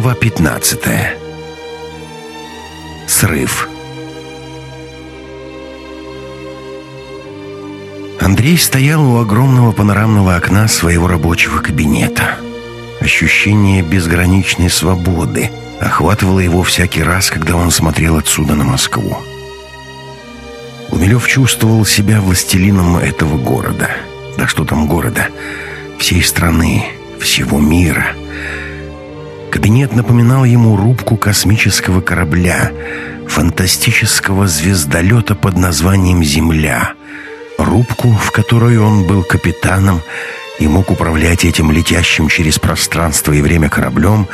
Глава 15 Срыв Андрей стоял у огромного панорамного окна своего рабочего кабинета. Ощущение безграничной свободы охватывало его всякий раз, когда он смотрел отсюда на Москву. Гумилев чувствовал себя властелином этого города. Да что там города? Всей страны, всего мира. Кабинет напоминал ему рубку космического корабля, фантастического звездолета под названием «Земля», рубку, в которой он был капитаном и мог управлять этим летящим через пространство и время кораблем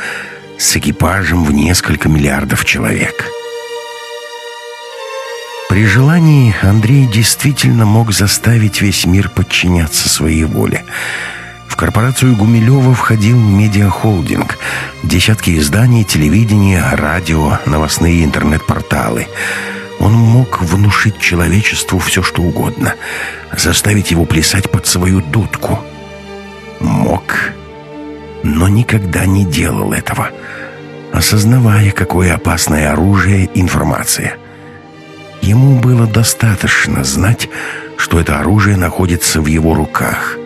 с экипажем в несколько миллиардов человек. При желании Андрей действительно мог заставить весь мир подчиняться своей воле. В корпорацию Гумилева входил медиахолдинг, десятки изданий, телевидение, радио, новостные интернет-порталы — он мог внушить человечеству все, что угодно, заставить его плясать под свою дудку. Мог, но никогда не делал этого, осознавая, какое опасное оружие информация. Ему было достаточно знать, что это оружие находится в его руках.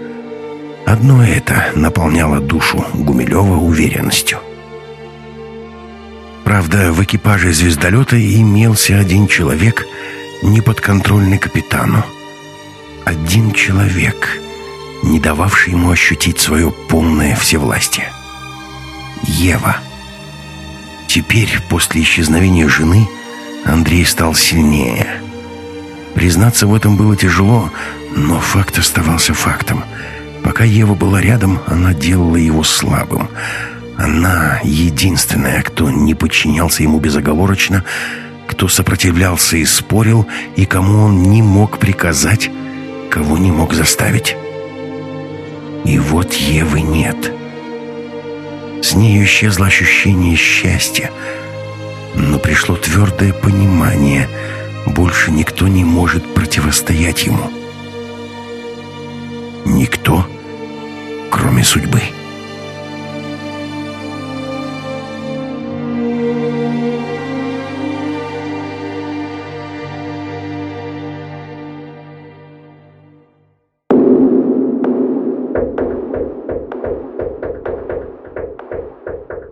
Одно это наполняло душу Гумилева уверенностью. Правда, в экипаже звездолета имелся один человек, неподконтрольный капитану. Один человек, не дававший ему ощутить свое полное всевластие. Ева. Теперь, после исчезновения жены, Андрей стал сильнее. Признаться в этом было тяжело, но факт оставался фактом. Пока Ева была рядом, она делала его слабым — она единственная, кто не подчинялся ему безоговорочно, кто сопротивлялся и спорил, и кому он не мог приказать, кого не мог заставить. И вот Евы нет. С нею исчезло ощущение счастья, но пришло твердое понимание, больше никто не может противостоять ему. Никто, кроме судьбы.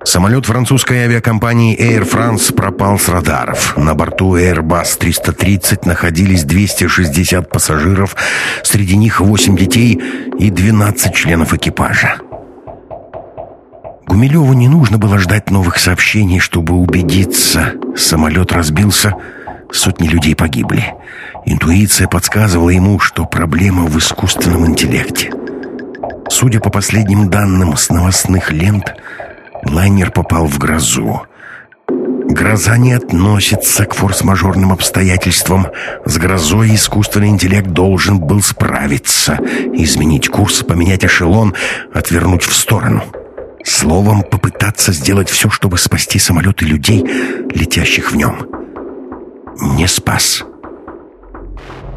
Самолет французской авиакомпании Air France пропал с радаров. На борту Airbus 330 находились 260 пассажиров, среди них 8 детей и 12 членов экипажа. Гумилеву не нужно было ждать новых сообщений, чтобы убедиться. Самолет разбился, сотни людей погибли. Интуиция подсказывала ему, что проблема в искусственном интеллекте. Судя по последним данным с новостных лент, Лайнер попал в грозу. Гроза не относится к форс-мажорным обстоятельствам. С грозой искусственный интеллект должен был справиться, изменить курс, поменять эшелон, отвернуть в сторону. Словом, попытаться сделать все, чтобы спасти самолет и людей, летящих в нем. Не спас.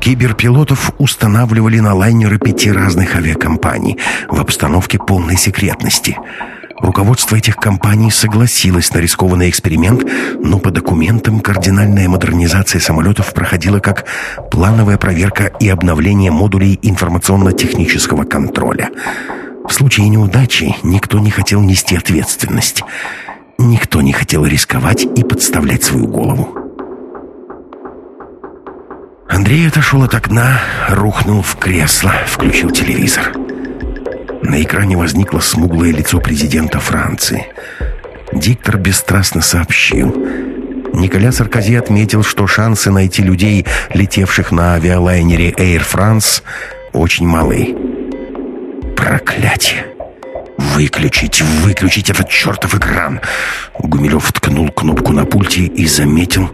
Киберпилотов устанавливали на лайнеры пяти разных авиакомпаний в обстановке полной секретности – Руководство этих компаний согласилось на рискованный эксперимент, но по документам кардинальная модернизация самолетов проходила как плановая проверка и обновление модулей информационно-технического контроля. В случае неудачи никто не хотел нести ответственность. Никто не хотел рисковать и подставлять свою голову. Андрей отошел от окна, рухнул в кресло, включил телевизор. На экране возникло смуглое лицо президента Франции. Диктор бесстрастно сообщил. Николя Саркози отметил, что шансы найти людей, летевших на авиалайнере Air France, очень малы. Проклятие! «Выключить, выключить этот чертов экран!» Гумилев ткнул кнопку на пульте и заметил,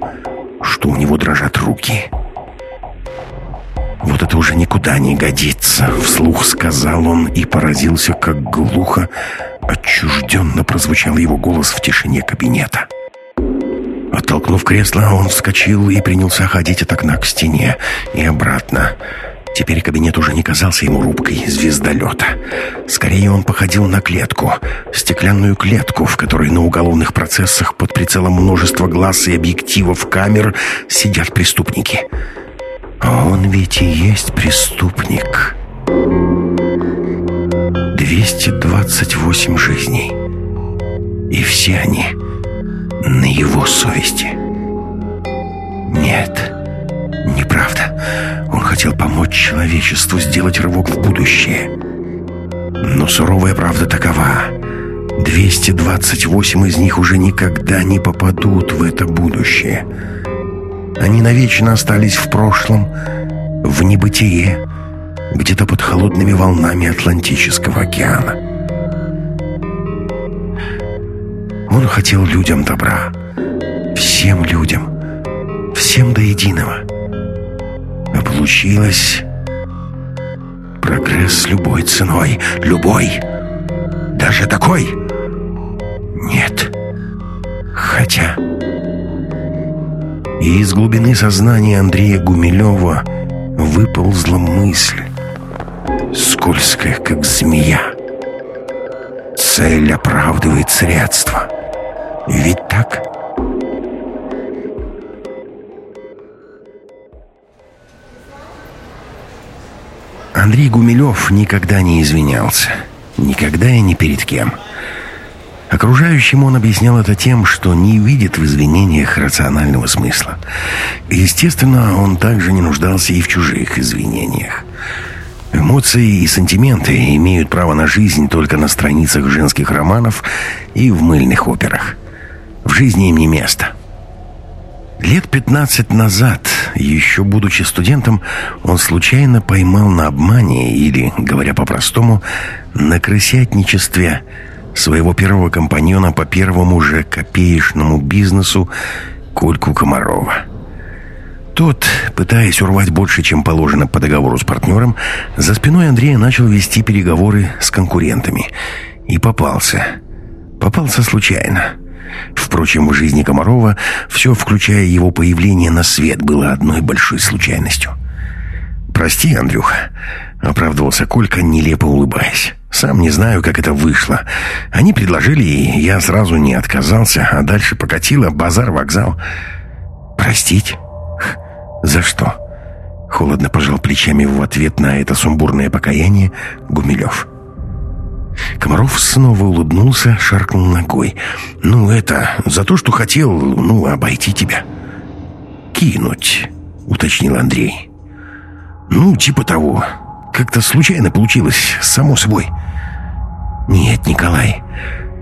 что у него дрожат руки. «Выключить!» «Вот это уже никуда не годится», — вслух сказал он и поразился, как глухо, отчужденно прозвучал его голос в тишине кабинета. Оттолкнув кресло, он вскочил и принялся ходить от окна к стене и обратно. Теперь кабинет уже не казался ему рубкой звездолета. Скорее он походил на клетку, стеклянную клетку, в которой на уголовных процессах под прицелом множества глаз и объективов камер сидят преступники. А он ведь и есть преступник. 228 жизней. И все они на его совести. Нет, неправда. Он хотел помочь человечеству сделать рывок в будущее. Но суровая правда такова. 228 из них уже никогда не попадут в это будущее. Они навечно остались в прошлом, в небытие, где-то под холодными волнами Атлантического океана. Он хотел людям добра. Всем людям. Всем до единого. А получилось... Прогресс любой ценой. Любой. Даже такой? Нет. Хотя... И из глубины сознания Андрея Гумилева выползла мысль скользкая, как змея. Цель оправдывает средства. Ведь так? Андрей Гумилев никогда не извинялся. Никогда и ни перед кем. Окружающим он объяснял это тем, что не видит в извинениях рационального смысла. Естественно, он также не нуждался и в чужих извинениях. Эмоции и сантименты имеют право на жизнь только на страницах женских романов и в мыльных операх. В жизни им не место. Лет 15 назад, еще будучи студентом, он случайно поймал на обмане или, говоря по-простому, на крысятничестве своего первого компаньона по первому же копеечному бизнесу Кольку Комарова. Тот, пытаясь урвать больше, чем положено по договору с партнером, за спиной Андрея начал вести переговоры с конкурентами. И попался. Попался случайно. Впрочем, в жизни Комарова все, включая его появление на свет, было одной большой случайностью. «Прости, Андрюха», — оправдывался Колька, нелепо улыбаясь. «Сам не знаю, как это вышло. Они предложили, и я сразу не отказался, а дальше покатило базар-вокзал. Простить?» «За что?» Холодно пожал плечами в ответ на это сумбурное покаяние Гумилев. Комаров снова улыбнулся, шаркнул ногой. «Ну, это за то, что хотел, ну, обойти тебя». «Кинуть», — уточнил Андрей. «Ну, типа того. Как-то случайно получилось, само собой». «Нет, Николай,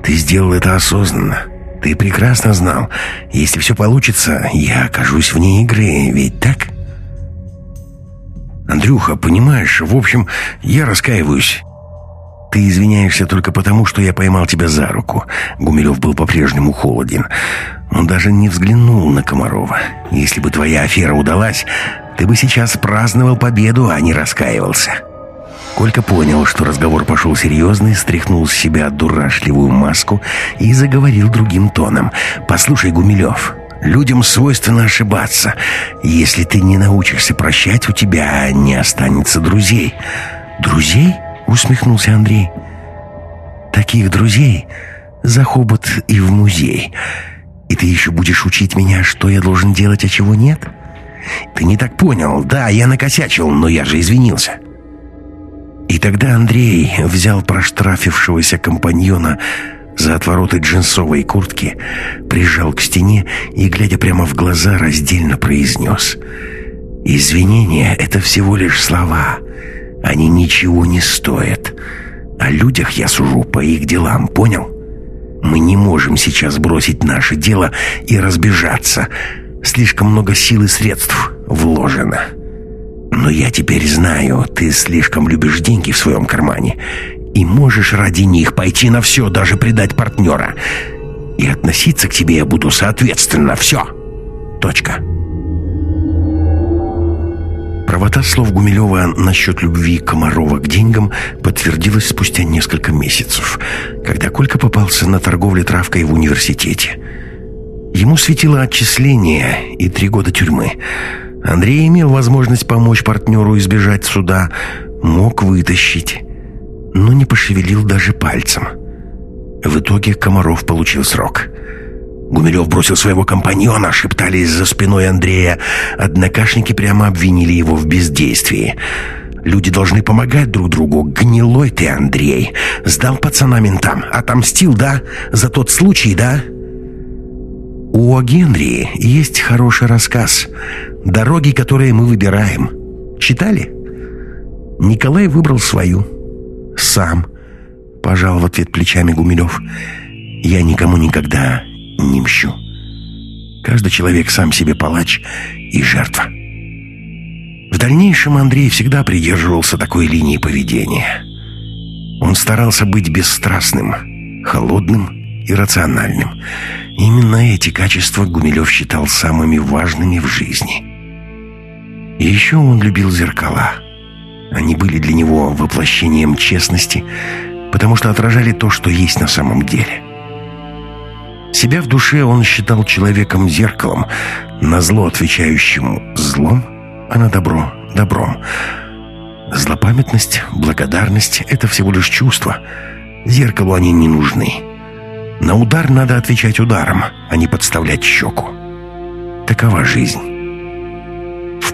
ты сделал это осознанно. Ты прекрасно знал, если все получится, я окажусь вне игры, ведь так? Андрюха, понимаешь, в общем, я раскаиваюсь. Ты извиняешься только потому, что я поймал тебя за руку. Гумилев был по-прежнему холоден. Он даже не взглянул на Комарова. Если бы твоя афера удалась, ты бы сейчас праздновал победу, а не раскаивался. Колька понял, что разговор пошел серьезный, стряхнул с себя дурашливую маску и заговорил другим тоном. «Послушай, Гумилев, людям свойственно ошибаться. Если ты не научишься прощать, у тебя не останется друзей». «Друзей?» — усмехнулся Андрей. «Таких друзей за хобот и в музей. И ты еще будешь учить меня, что я должен делать, а чего нет?» «Ты не так понял. Да, я накосячил, но я же извинился». И тогда Андрей взял проштрафившегося компаньона за отвороты джинсовой куртки, прижал к стене и, глядя прямо в глаза, раздельно произнес «Извинения — это всего лишь слова. Они ничего не стоят. О людях я сужу по их делам, понял? Мы не можем сейчас бросить наше дело и разбежаться. Слишком много сил и средств вложено». Но я теперь знаю, ты слишком любишь деньги в своем кармане и можешь ради них пойти на все, даже предать партнера. И относиться к тебе я буду соответственно. Все. Точка. Правота слов Гумилева насчет любви Комарова к деньгам подтвердилась спустя несколько месяцев, когда Колька попался на торговле травкой в университете. Ему светило отчисление и три года тюрьмы – Андрей имел возможность помочь партнеру избежать суда, мог вытащить, но не пошевелил даже пальцем. В итоге Комаров получил срок. Гумилев бросил своего компаньона, шептались за спиной Андрея. Однокашники прямо обвинили его в бездействии. Люди должны помогать друг другу. Гнилой ты, Андрей. Сдал пацана ментам. Отомстил, да? За тот случай, да? У Генри есть хороший рассказ. «Дороги, которые мы выбираем». Читали? Николай выбрал свою. Сам. Пожал в ответ плечами Гумилев. Я никому никогда не мщу. Каждый человек сам себе палач и жертва. В дальнейшем Андрей всегда придерживался такой линии поведения. Он старался быть бесстрастным, холодным и рациональным. Именно эти качества Гумилев считал самыми важными в жизни. И еще он любил зеркала. Они были для него воплощением честности, потому что отражали то, что есть на самом деле. Себя в душе он считал человеком-зеркалом, на зло отвечающим злом, а на добро — добром. Злопамятность, благодарность — это всего лишь чувства. Зеркалу они не нужны. На удар надо отвечать ударом, а не подставлять щеку. Такова жизнь.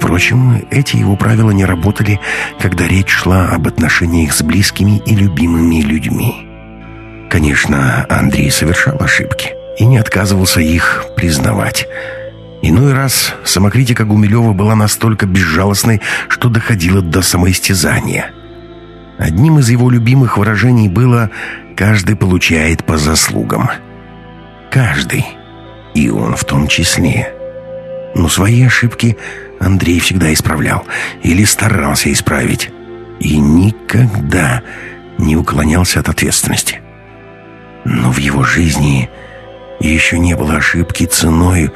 Впрочем, эти его правила не работали, когда речь шла об отношениях с близкими и любимыми людьми. Конечно, Андрей совершал ошибки и не отказывался их признавать – Иной раз самокритика Гумилева была настолько безжалостной, что доходила до самоистязания. Одним из его любимых выражений было «каждый получает по заслугам». Каждый. И он в том числе. Но свои ошибки Андрей всегда исправлял или старался исправить. И никогда не уклонялся от ответственности. Но в его жизни еще не было ошибки ценой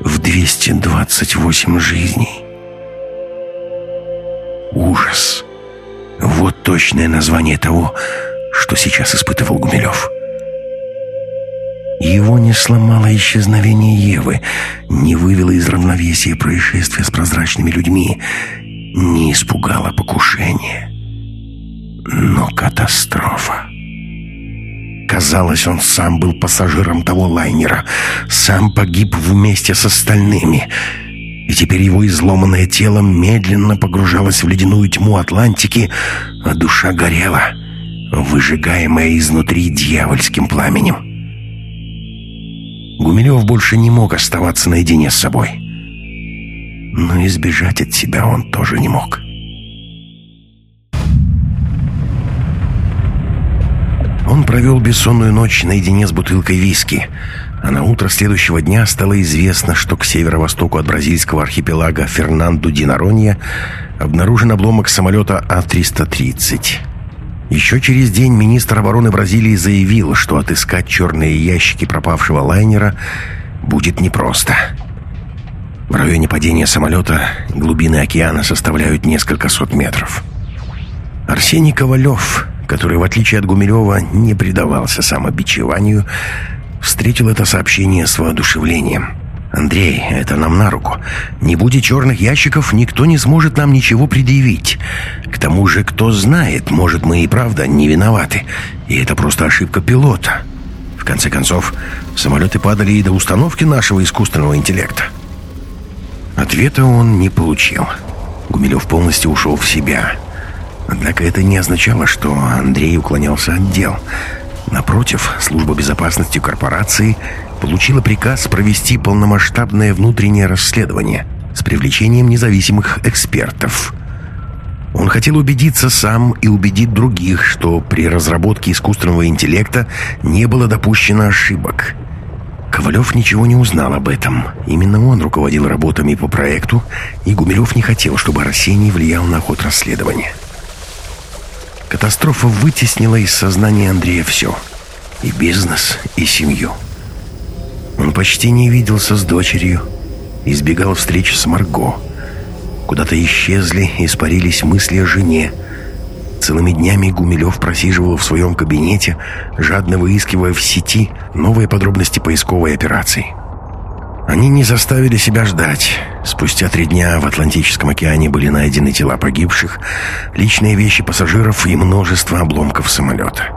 в 228 жизней. Ужас. Вот точное название того, что сейчас испытывал Гумилев. Его не сломало исчезновение Евы, не вывело из равновесия происшествия с прозрачными людьми, не испугало покушение. Но катастрофа. Казалось, он сам был пассажиром того лайнера, сам погиб вместе с остальными. И теперь его изломанное тело медленно погружалось в ледяную тьму Атлантики, а душа горела, выжигаемая изнутри дьявольским пламенем. Гумилев больше не мог оставаться наедине с собой. Но избежать от себя он тоже не мог. Он провел бессонную ночь наедине с бутылкой виски, а на утро следующего дня стало известно, что к северо-востоку от бразильского архипелага Фернанду ди Наронья обнаружен обломок самолета А-330. Еще через день министр обороны Бразилии заявил, что отыскать черные ящики пропавшего лайнера будет непросто. В районе падения самолета глубины океана составляют несколько сот метров. Арсений Ковалев который, в отличие от Гумилева, не предавался самобичеванию, встретил это сообщение с воодушевлением. «Андрей, это нам на руку. Не будет черных ящиков, никто не сможет нам ничего предъявить. К тому же, кто знает, может, мы и правда не виноваты. И это просто ошибка пилота. В конце концов, самолеты падали и до установки нашего искусственного интеллекта». Ответа он не получил. Гумилев полностью ушел в себя. Однако это не означало, что Андрей уклонялся от дел. Напротив, служба безопасности корпорации получила приказ провести полномасштабное внутреннее расследование с привлечением независимых экспертов. Он хотел убедиться сам и убедить других, что при разработке искусственного интеллекта не было допущено ошибок. Ковалев ничего не узнал об этом. Именно он руководил работами по проекту, и Гумилев не хотел, чтобы Арсений влиял на ход расследования. Катастрофа вытеснила из сознания Андрея все. И бизнес, и семью. Он почти не виделся с дочерью, избегал встреч с Марго. Куда-то исчезли, испарились мысли о жене. Целыми днями Гумилев просиживал в своем кабинете, жадно выискивая в сети новые подробности поисковой операции. Они не заставили себя ждать. Спустя три дня в Атлантическом океане были найдены тела погибших, личные вещи пассажиров и множество обломков самолета.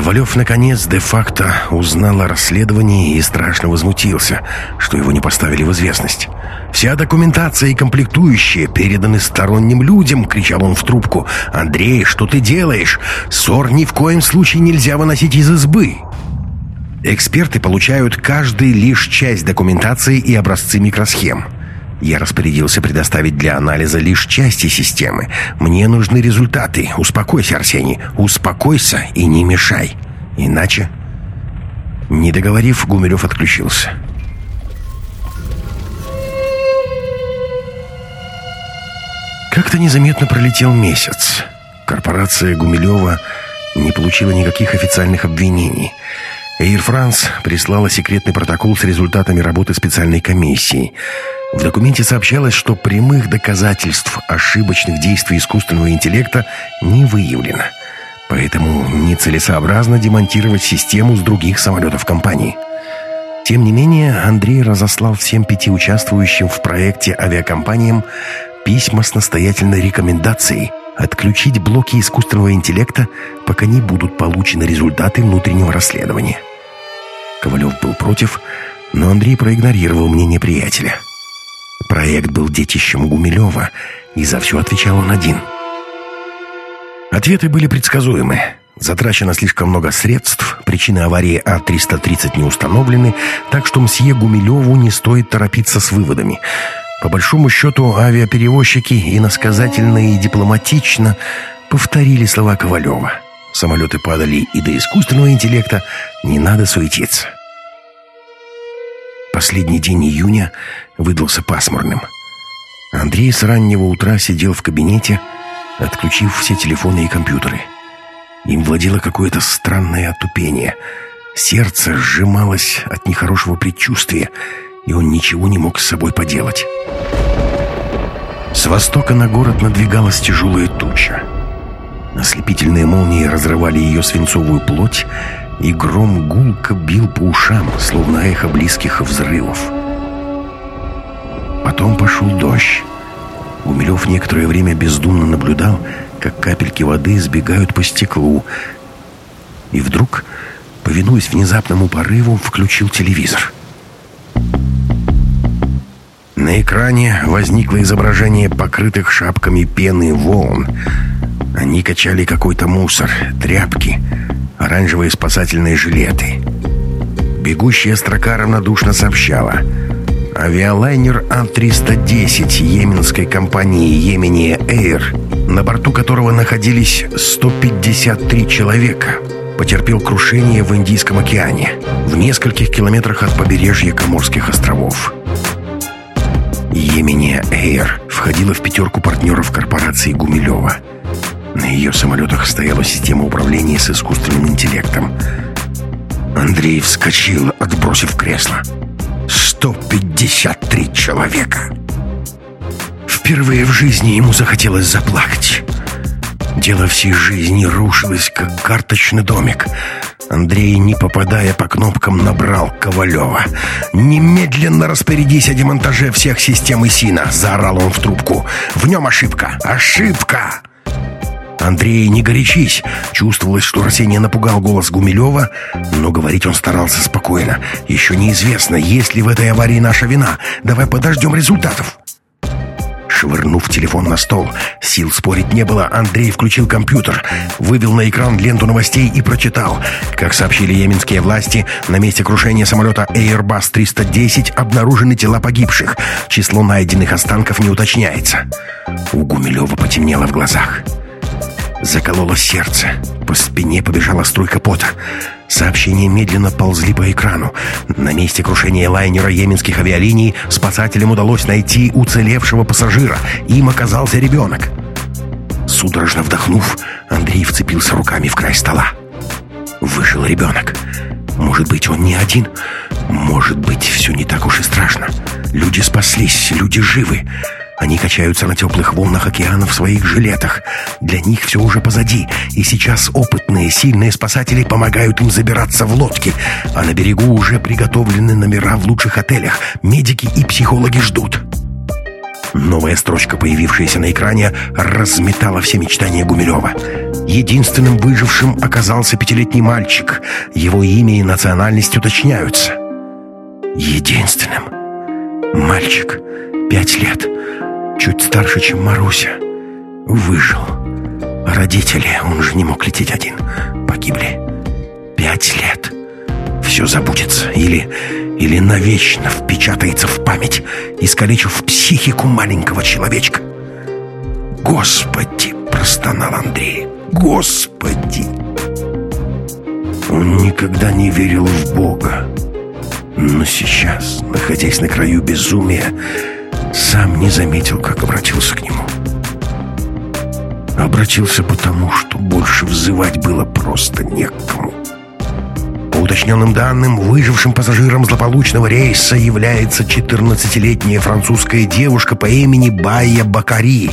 Ковалев, наконец, де-факто узнал о расследовании и страшно возмутился, что его не поставили в известность. «Вся документация и комплектующие переданы сторонним людям!» — кричал он в трубку. «Андрей, что ты делаешь? Ссор ни в коем случае нельзя выносить из избы!» Эксперты получают каждый лишь часть документации и образцы микросхем. Я распорядился предоставить для анализа лишь части системы. Мне нужны результаты. Успокойся, Арсений. Успокойся и не мешай. Иначе... Не договорив, Гумилев отключился. Как-то незаметно пролетел месяц. Корпорация Гумилева не получила никаких официальных обвинений. Air France прислала секретный протокол с результатами работы специальной комиссии. В документе сообщалось, что прямых доказательств ошибочных действий искусственного интеллекта не выявлено. Поэтому нецелесообразно демонтировать систему с других самолетов компании. Тем не менее, Андрей разослал всем пяти участвующим в проекте авиакомпаниям письма с настоятельной рекомендацией отключить блоки искусственного интеллекта, пока не будут получены результаты внутреннего расследования. Ковалев был против, но Андрей проигнорировал мнение приятеля. Проект был детищем Гумилева, и за все отвечал он один. Ответы были предсказуемы. Затрачено слишком много средств, причины аварии А-330 не установлены, так что мсье Гумилеву не стоит торопиться с выводами. По большому счету, авиаперевозчики иносказательно и дипломатично повторили слова Ковалева – Самолеты падали и до искусственного интеллекта не надо суетиться. Последний день июня выдался пасмурным. Андрей с раннего утра сидел в кабинете, отключив все телефоны и компьютеры. Им владело какое-то странное отупение. Сердце сжималось от нехорошего предчувствия, и он ничего не мог с собой поделать. С востока на город надвигалась тяжелая туча. Ослепительные молнии разрывали ее свинцовую плоть, и гром гулко бил по ушам, словно эхо близких взрывов. Потом пошел дождь. Гумилев некоторое время бездумно наблюдал, как капельки воды сбегают по стеклу. И вдруг, повинуясь внезапному порыву, включил телевизор. На экране возникло изображение покрытых шапками пены волн — они качали какой-то мусор, тряпки, оранжевые спасательные жилеты. Бегущая строка равнодушно сообщала. Авиалайнер А-310 йеменской компании «Йемения Эйр», на борту которого находились 153 человека, потерпел крушение в Индийском океане, в нескольких километрах от побережья Коморских островов. «Йемения Эйр» входила в пятерку партнеров корпорации Гумилева – на ее самолетах стояла система управления с искусственным интеллектом. Андрей вскочил, отбросив кресло. 153 человека. Впервые в жизни ему захотелось заплакать. Дело всей жизни рушилось, как карточный домик. Андрей, не попадая по кнопкам, набрал Ковалева. «Немедленно распорядись о демонтаже всех систем ИСИНа!» — заорал он в трубку. «В нем ошибка! Ошибка!» «Андрей, не горячись!» Чувствовалось, что Арсений напугал голос Гумилева, но говорить он старался спокойно. «Еще неизвестно, есть ли в этой аварии наша вина. Давай подождем результатов!» Швырнув телефон на стол, сил спорить не было, Андрей включил компьютер, вывел на экран ленту новостей и прочитал. Как сообщили йеменские власти, на месте крушения самолета Airbus 310 обнаружены тела погибших. Число найденных останков не уточняется. У Гумилева потемнело в глазах. Закололо сердце. По спине побежала струйка пота. Сообщения медленно ползли по экрану. На месте крушения лайнера йеменских авиалиний спасателям удалось найти уцелевшего пассажира. Им оказался ребенок. Судорожно вдохнув, Андрей вцепился руками в край стола. Выжил ребенок. Может быть, он не один? Может быть, все не так уж и страшно. Люди спаслись, люди живы. Они качаются на теплых волнах океана в своих жилетах. Для них все уже позади, и сейчас опытные, сильные спасатели помогают им забираться в лодки. А на берегу уже приготовлены номера в лучших отелях. Медики и психологи ждут. Новая строчка, появившаяся на экране, разметала все мечтания Гумилева. Единственным выжившим оказался пятилетний мальчик. Его имя и национальность уточняются. Единственным. Мальчик. Пять лет чуть старше, чем Маруся. Выжил. Родители, он же не мог лететь один, погибли. Пять лет. Все забудется или, или навечно впечатается в память, искалечив психику маленького человечка. «Господи!» — простонал Андрей. «Господи!» Он никогда не верил в Бога. Но сейчас, находясь на краю безумия, сам не заметил, как обратился к нему. Обратился потому, что больше взывать было просто некому. По уточненным данным, выжившим пассажиром злополучного рейса является 14-летняя французская девушка по имени Байя Бакари,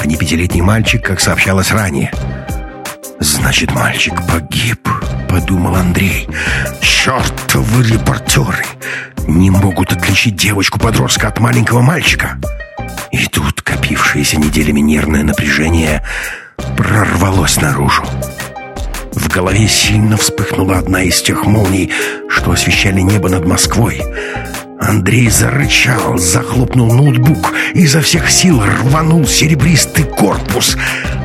а не пятилетний мальчик, как сообщалось ранее. «Значит, мальчик погиб», — подумал Андрей. «Чертовы репортеры! не могут отличить девочку-подростка от маленького мальчика. И тут копившееся неделями нервное напряжение прорвалось наружу. В голове сильно вспыхнула одна из тех молний, что освещали небо над Москвой. Андрей зарычал, захлопнул ноутбук и изо всех сил рванул серебристый корпус,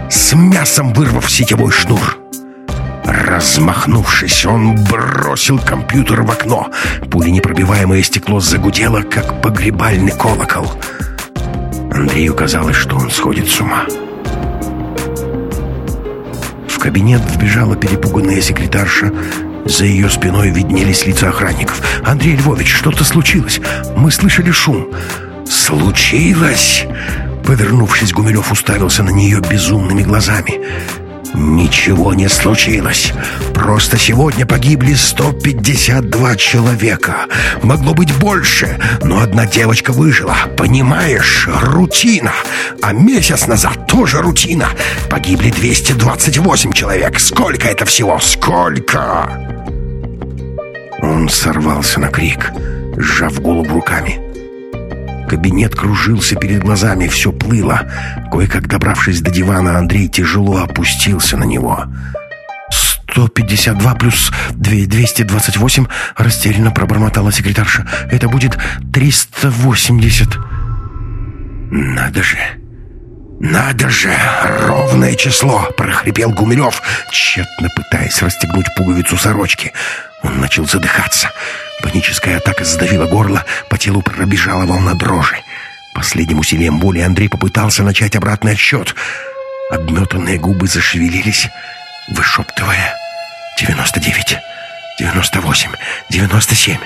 с мясом вырвав сетевой шнур. Размахнувшись, он бросил компьютер в окно. Пуленепробиваемое стекло загудело, как погребальный колокол. Андрею казалось, что он сходит с ума. В кабинет вбежала перепуганная секретарша. За ее спиной виднелись лица охранников. «Андрей Львович, что-то случилось. Мы слышали шум». «Случилось?» Повернувшись, Гумилев уставился на нее безумными глазами. Ничего не случилось. Просто сегодня погибли 152 человека. Могло быть больше, но одна девочка выжила. Понимаешь, рутина. А месяц назад тоже рутина. Погибли 228 человек. Сколько это всего? Сколько? Он сорвался на крик, сжав голову руками. Кабинет кружился перед глазами, все плыло. Кое-как добравшись до дивана, Андрей тяжело опустился на него. «152 плюс 228», — растерянно пробормотала секретарша. «Это будет 380». «Надо же!» «Надо же! Ровное число!» — прохрипел Гумилев, тщетно пытаясь расстегнуть пуговицу сорочки. Он начал задыхаться. Паническая атака сдавила горло, по телу пробежала волна дрожи. Последним усилием боли Андрей попытался начать обратный отсчет. Обметанные губы зашевелились, вышептывая «99, 98, 97».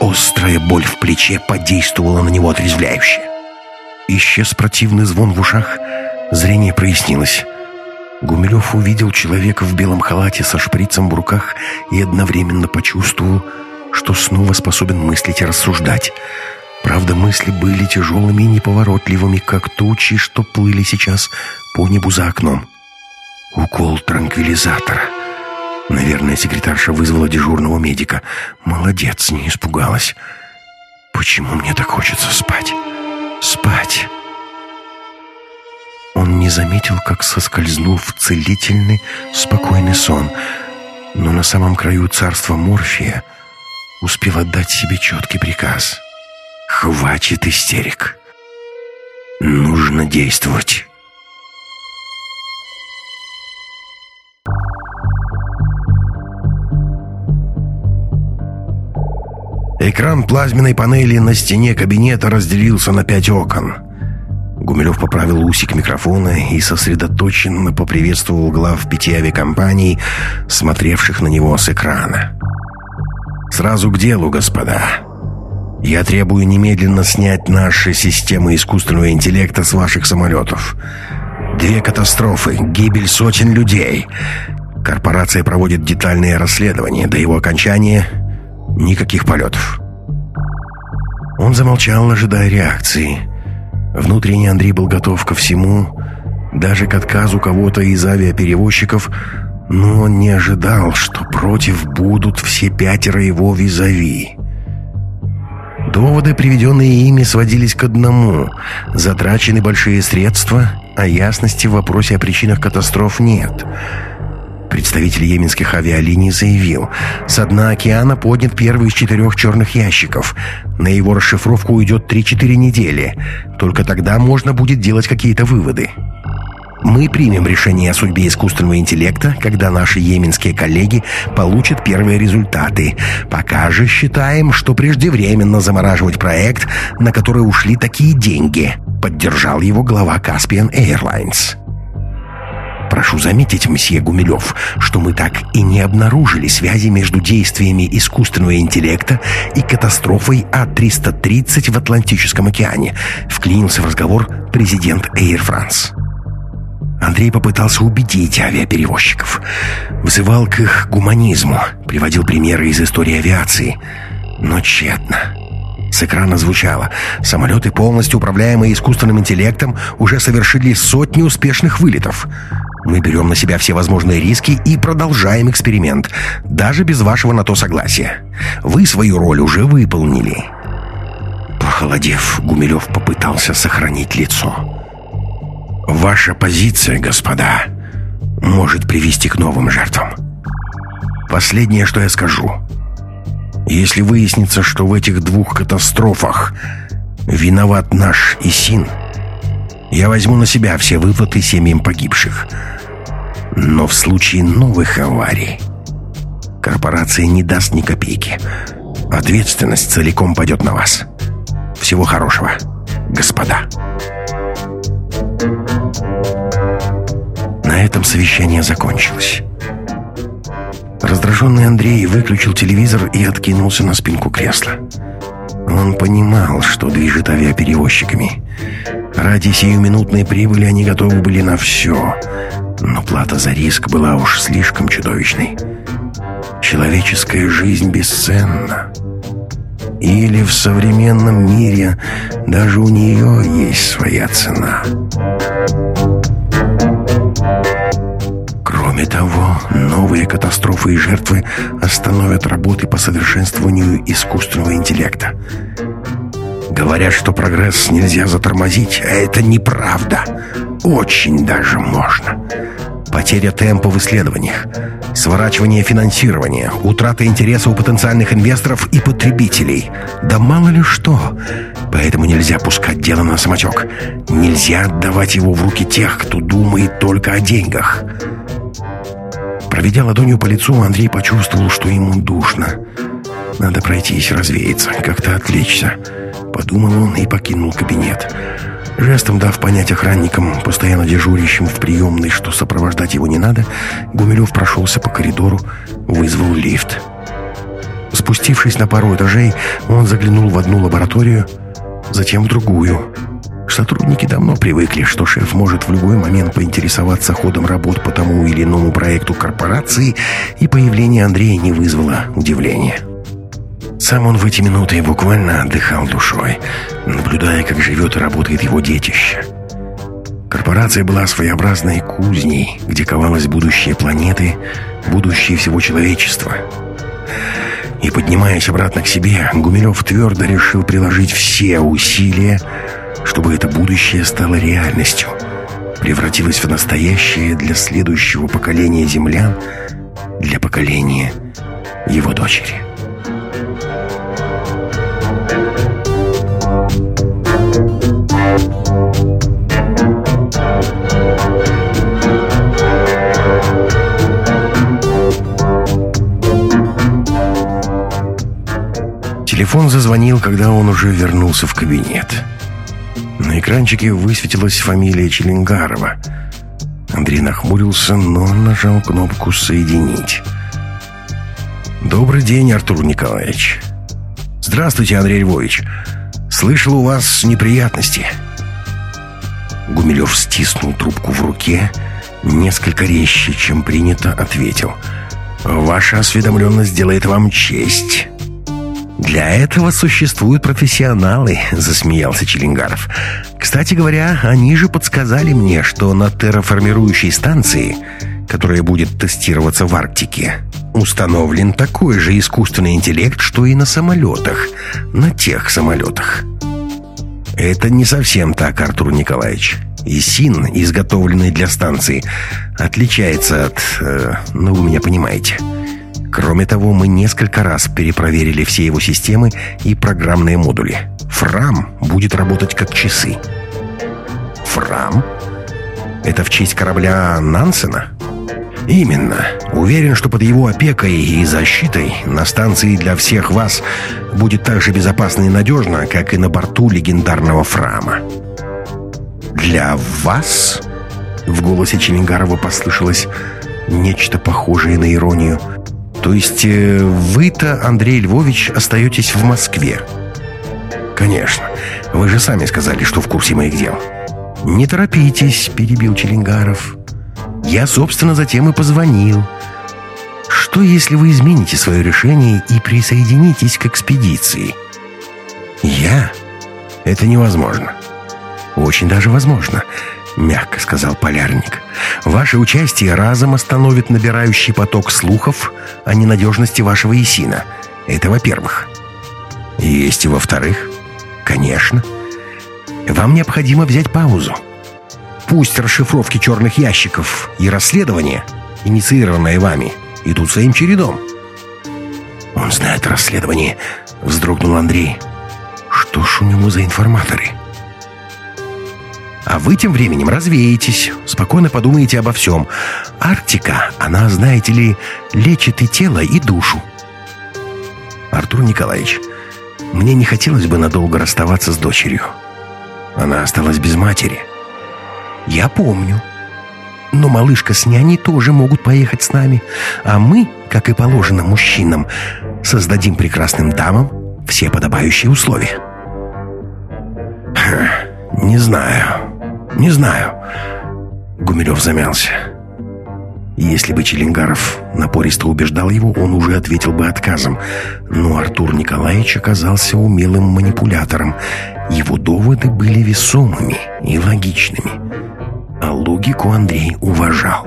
Острая боль в плече подействовала на него отрезвляюще. Исчез противный звон в ушах, зрение прояснилось. Гумилев увидел человека в белом халате со шприцем в руках и одновременно почувствовал, что снова способен мыслить и рассуждать. Правда, мысли были тяжелыми и неповоротливыми, как тучи, что плыли сейчас по небу за окном. Укол транквилизатора. Наверное, секретарша вызвала дежурного медика. Молодец, не испугалась. Почему мне так хочется спать? Спать. Не заметил, как соскользнул в целительный, спокойный сон, но на самом краю царства Морфия успел отдать себе четкий приказ. «Хватит истерик! Нужно действовать!» Экран плазменной панели на стене кабинета разделился на пять окон. Гумилев поправил усик микрофона и сосредоточенно поприветствовал глав пяти авиакомпаний, смотревших на него с экрана. «Сразу к делу, господа. Я требую немедленно снять наши системы искусственного интеллекта с ваших самолетов. Две катастрофы, гибель сотен людей. Корпорация проводит детальные расследования. До его окончания никаких полетов». Он замолчал, ожидая реакции. Внутренне Андрей был готов ко всему, даже к отказу кого-то из авиаперевозчиков, но он не ожидал, что против будут все пятеро его визави. Доводы, приведенные ими, сводились к одному. Затрачены большие средства, а ясности в вопросе о причинах катастроф нет. Представитель йеменских авиалиний заявил, со дна океана поднят первый из четырех черных ящиков. На его расшифровку уйдет 3-4 недели. Только тогда можно будет делать какие-то выводы. Мы примем решение о судьбе искусственного интеллекта, когда наши йеменские коллеги получат первые результаты. Пока же считаем, что преждевременно замораживать проект, на который ушли такие деньги, поддержал его глава Caspian Airlines. Прошу заметить, мсье Гумилев, что мы так и не обнаружили связи между действиями искусственного интеллекта и катастрофой А-330 в Атлантическом океане, вклинился в разговор президент Air France. Андрей попытался убедить авиаперевозчиков. Вызывал к их гуманизму, приводил примеры из истории авиации. Но тщетно. С экрана звучало. Самолеты, полностью управляемые искусственным интеллектом, уже совершили сотни успешных вылетов. Мы берем на себя все возможные риски и продолжаем эксперимент, даже без вашего на то согласия. Вы свою роль уже выполнили. Похолодев, Гумилев попытался сохранить лицо. Ваша позиция, господа, может привести к новым жертвам. Последнее, что я скажу. Если выяснится, что в этих двух катастрофах виноват наш Исин, я возьму на себя все выплаты семьям погибших. Но в случае новых аварий корпорация не даст ни копейки. Ответственность целиком пойдет на вас. Всего хорошего, господа. На этом совещание закончилось. Раздраженный Андрей выключил телевизор и откинулся на спинку кресла. Он понимал, что движет авиаперевозчиками. Ради сиюминутной прибыли они готовы были на все, но плата за риск была уж слишком чудовищной. Человеческая жизнь бесценна. Или в современном мире даже у нее есть своя цена. Кроме того, новые катастрофы и жертвы остановят работы по совершенствованию искусственного интеллекта. Говорят, что прогресс нельзя затормозить, а это неправда. Очень даже можно. Потеря темпа в исследованиях, сворачивание финансирования, утрата интереса у потенциальных инвесторов и потребителей. Да мало ли что. Поэтому нельзя пускать дело на самотек. Нельзя отдавать его в руки тех, кто думает только о деньгах. Проведя ладонью по лицу, Андрей почувствовал, что ему душно. Надо пройтись, развеяться, как-то отвлечься. Подумал он и покинул кабинет. Жестом дав понять охранникам, постоянно дежурящим в приемной, что сопровождать его не надо, Гумилев прошелся по коридору, вызвал лифт. Спустившись на пару этажей, он заглянул в одну лабораторию, затем в другую. Сотрудники давно привыкли, что шеф может в любой момент поинтересоваться ходом работ по тому или иному проекту корпорации, и появление Андрея не вызвало удивления. Сам он в эти минуты буквально отдыхал душой, наблюдая, как живет и работает его детище. Корпорация была своеобразной кузней, где ковалось будущее планеты, будущее всего человечества. И поднимаясь обратно к себе, Гумилев твердо решил приложить все усилия, чтобы это будущее стало реальностью, превратилось в настоящее для следующего поколения землян, для поколения его дочери. Телефон зазвонил, когда он уже вернулся в кабинет. На экранчике высветилась фамилия Челенгарова. Андрей нахмурился, но нажал кнопку «Соединить». «Добрый день, Артур Николаевич». «Здравствуйте, Андрей Львович. Слышал, у вас неприятности». Гумилев стиснул трубку в руке, несколько резче, чем принято, ответил. «Ваша осведомленность делает вам честь». «Для этого существуют профессионалы», — засмеялся Челенгаров. «Кстати говоря, они же подсказали мне, что на терраформирующей станции, которая будет тестироваться в Арктике, установлен такой же искусственный интеллект, что и на самолетах, на тех самолетах». «Это не совсем так, Артур Николаевич. И СИН, изготовленный для станции, отличается от... Э, ну, вы меня понимаете». Кроме того, мы несколько раз перепроверили все его системы и программные модули. Фрам будет работать как часы. Фрам? Это в честь корабля Нансена? Именно. Уверен, что под его опекой и защитой на станции для всех вас будет так же безопасно и надежно, как и на борту легендарного Фрама. «Для вас?» В голосе Челенгарова послышалось нечто похожее на иронию – то есть э, вы-то, Андрей Львович, остаетесь в Москве? Конечно. Вы же сами сказали, что в курсе моих дел. Не торопитесь, перебил Челенгаров. Я, собственно, затем и позвонил. Что, если вы измените свое решение и присоединитесь к экспедиции? Я? Это невозможно. Очень даже возможно мягко сказал полярник. «Ваше участие разом остановит набирающий поток слухов о ненадежности вашего Исина. Это во-первых. Есть и во-вторых. Конечно. Вам необходимо взять паузу. Пусть расшифровки черных ящиков и расследование, инициированное вами, идут своим чередом». «Он знает расследование», — вздрогнул Андрей. «Что ж у него за информаторы?» А вы тем временем развеетесь, спокойно подумаете обо всем. Арктика, она, знаете ли, лечит и тело, и душу. Артур Николаевич, мне не хотелось бы надолго расставаться с дочерью. Она осталась без матери. Я помню. Но малышка с няней тоже могут поехать с нами. А мы, как и положено мужчинам, создадим прекрасным дамам все подобающие условия. «Не знаю», «Не знаю». Гумилев замялся. Если бы Челенгаров напористо убеждал его, он уже ответил бы отказом. Но Артур Николаевич оказался умелым манипулятором. Его доводы были весомыми и логичными. А логику Андрей уважал.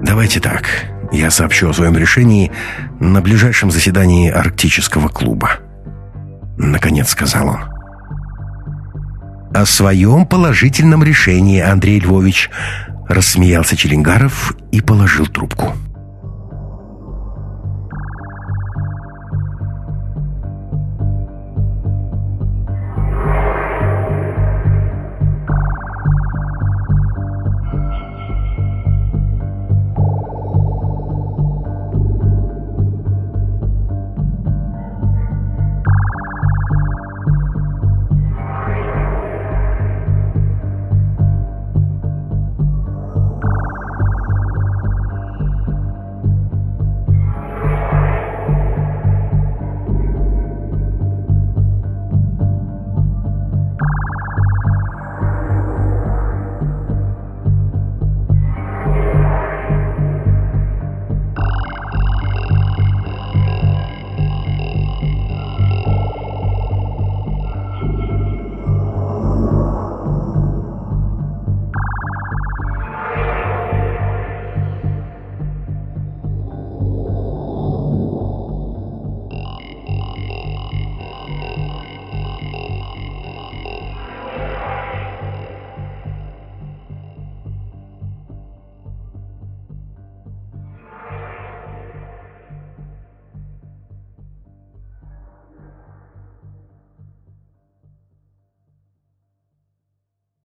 «Давайте так. Я сообщу о своем решении на ближайшем заседании Арктического клуба». Наконец сказал он о своем положительном решении, Андрей Львович», — рассмеялся Челенгаров и положил трубку.